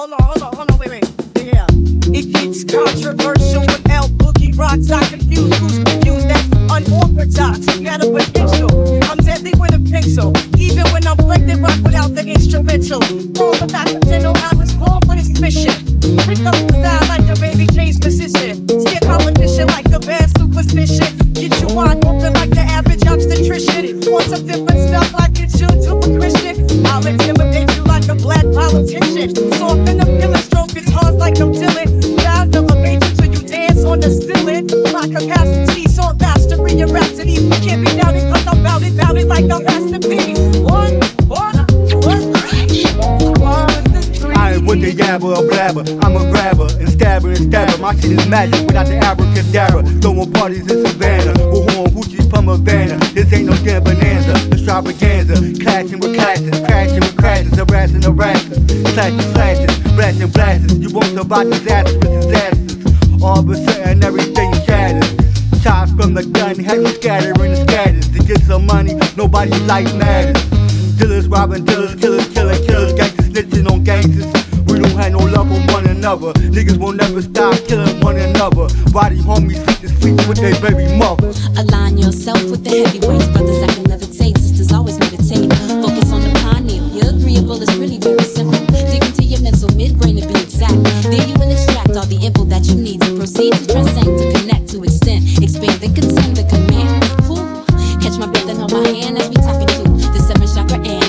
hold on, hold on, hold on, wait, wait. Yeah. It gets controversial when L Boogie rocks. I confuse who's confused. That's unorthodox. Got a potential. I'm deadly with a pixel. Even when I'm pregnant, rock without the instrumental. All the know I was born for this mission. Pick up the style politician. Soft in the feeling, stroke hard like I'm Dylan. Sound elevate you till you dance on the ceiling. My capacity, song mastery, and rhapsody. Can't be doubted cause I'm like I'm Master P. One, one, one, one, three. I ain't with the yabber or blabber. I'm a grabber and stabber and stabber. My shit is magic without the abracadabra. Throwing parties in Savannah. With horn Gucci from Havana. This ain't no damn bonanza. Extravaganza. Slashes. Blasting blasters. You won't survive disasters disasters. All of a sudden everything shatters. Shots from the gun you scattering the scatters. To get some money, nobody life matters. Dealers robbing dealers, killers killing killers, gangsters snitching on gangsters. We don't have no love for one another. Niggas will never stop killing one another. Body homies sleep to sleep with their baby mother. Align yourself with the heavyweights, expand, then contend the command. Whew. Catch my breath and hold my hand as we tap into the seven chakra and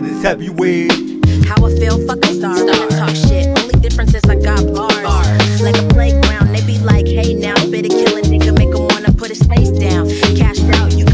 Listen, it's heavyweight. How I feel, fuck a star. Star. Talk shit. Only difference is I got bars. bars. Like a playground, they be like, hey now, better kill a nigga, make him wanna put his face down. Cash out, you